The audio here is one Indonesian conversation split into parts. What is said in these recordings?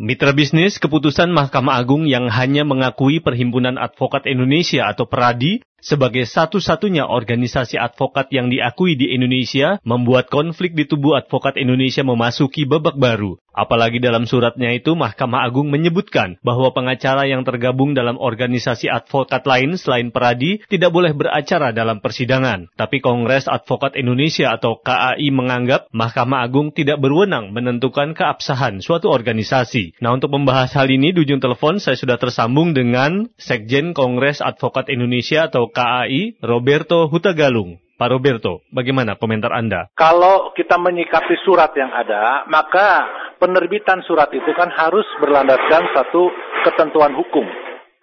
Mitra bisnis, keputusan Mahkamah Agung yang hanya mengakui Perhimpunan Advokat Indonesia atau PERADI sebagai satu-satunya organisasi advokat yang diakui di Indonesia membuat konflik di tubuh advokat Indonesia memasuki babak baru. Apalagi dalam suratnya itu Mahkamah Agung menyebutkan bahwa pengacara yang tergabung dalam organisasi advokat lain selain Peradi tidak boleh beracara dalam persidangan. Tapi Kongres Advokat Indonesia atau KAI menganggap Mahkamah Agung tidak berwenang menentukan keabsahan suatu organisasi. Nah untuk membahas hal ini di ujung telepon saya sudah tersambung dengan Sekjen Kongres Advokat Indonesia atau KAI Roberto Hutagalung. Pak Roberto, bagaimana komentar Anda? Kalau kita menyikapi surat yang ada, maka penerbitan surat itu kan harus berlandaskan satu ketentuan hukum.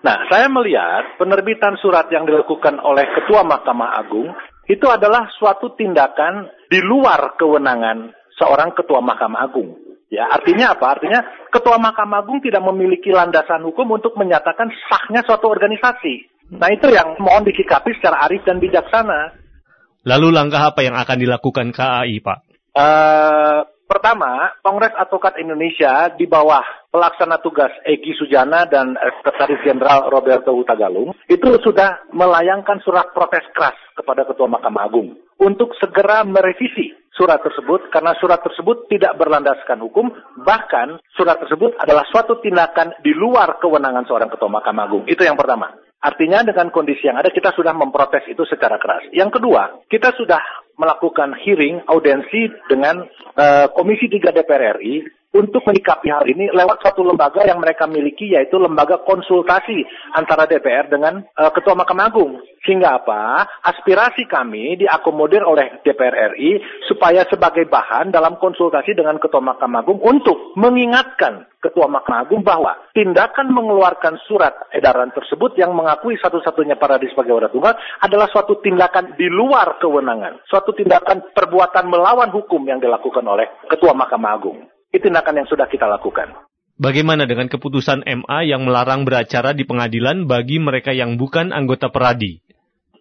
Nah, saya melihat penerbitan surat yang dilakukan oleh Ketua Mahkamah Agung itu adalah suatu tindakan di luar kewenangan seorang Ketua Mahkamah Agung. Ya, artinya apa? Artinya Ketua Mahkamah Agung tidak memiliki landasan hukum untuk menyatakan sahnya suatu organisasi. Nah, itu yang mohon disikapi secara arif dan bijaksana. Lalu langkah apa yang akan dilakukan KAI, Pak? Uh, pertama, Kongres Advokat Indonesia di bawah pelaksana tugas Egi Sujana dan Sekretaris Jenderal Roberto Hutagalung itu sudah melayangkan surat protes keras kepada Ketua Mahkamah Agung untuk segera merevisi surat tersebut karena surat tersebut tidak berlandaskan hukum bahkan surat tersebut adalah suatu tindakan di luar kewenangan seorang Ketua Mahkamah Agung. Itu yang pertama. Artinya dengan kondisi yang ada kita sudah memprotes itu secara keras. Yang kedua, kita sudah melakukan hearing audiensi dengan uh, Komisi 3 DPR RI untuk menyikapi hal ini lewat satu lembaga yang mereka miliki yaitu lembaga konsultasi antara DPR dengan uh, Ketua Mahkamah Agung. Sehingga apa? Aspirasi kami diakomodir oleh DPR RI supaya sebagai bahan dalam konsultasi dengan Ketua Mahkamah Agung untuk mengingatkan Ketua Mahkamah Agung bahwa tindakan mengeluarkan surat edaran tersebut yang mengakui satu-satunya paradis sebagai wadah tunggal adalah suatu tindakan di luar kewenangan, suatu tindakan perbuatan melawan hukum yang dilakukan oleh Ketua Mahkamah Agung. Itu tindakan yang sudah kita lakukan. Bagaimana dengan keputusan MA yang melarang beracara di pengadilan bagi mereka yang bukan anggota peradi?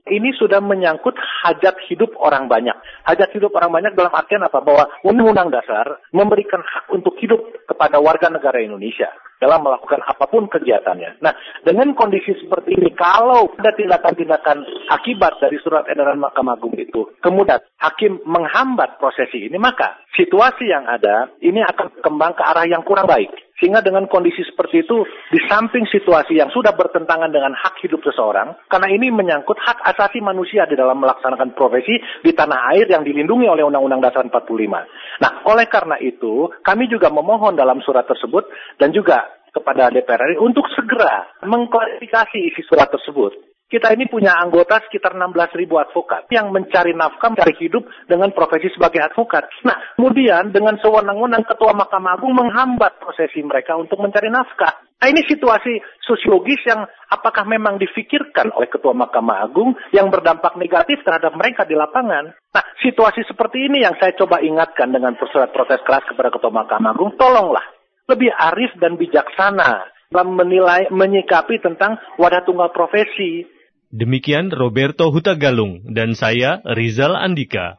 Ini sudah menyangkut hajat hidup orang banyak. Hajat hidup orang banyak dalam artian apa? Bahwa Undang-Undang Dasar memberikan hak untuk hidup kepada warga negara Indonesia dalam melakukan apa pun kegiatannya. Nah, dengan kondisi seperti ini, kalau ada tindakan-tindakan akibat dari surat edaran Mahkamah Agung itu, kemudian hakim menghambat prosesi ini, maka situasi yang ada ini akan kembang ke arah yang kurang baik. Sehingga dengan kondisi seperti itu, di samping situasi yang sudah bertentangan dengan hak hidup seseorang, karena ini menyangkut hak asasi manusia di dalam melaksanakan profesi di tanah air yang dilindungi oleh Undang-Undang Dasar 45. Nah, oleh karena itu, kami juga memohon dalam surat tersebut dan juga kepada DPR RI untuk segera mengklarifikasi isi surat tersebut. Kita ini punya anggota sekitar 16 ribu advokat yang mencari nafkah, mencari hidup dengan profesi sebagai advokat. Nah, kemudian dengan sewenang-wenang Ketua Mahkamah Agung menghambat prosesi mereka untuk mencari nafkah. Nah, ini situasi sosiologis yang apakah memang difikirkan oleh Ketua Mahkamah Agung yang berdampak negatif terhadap mereka di lapangan. Nah, situasi seperti ini yang saya coba ingatkan dengan surat protes keras kepada Ketua Mahkamah Agung, tolonglah lebih arif dan bijaksana dalam menilai, menyikapi tentang wadah tunggal profesi Demikian Roberto Hutagalung dan saya Rizal Andika.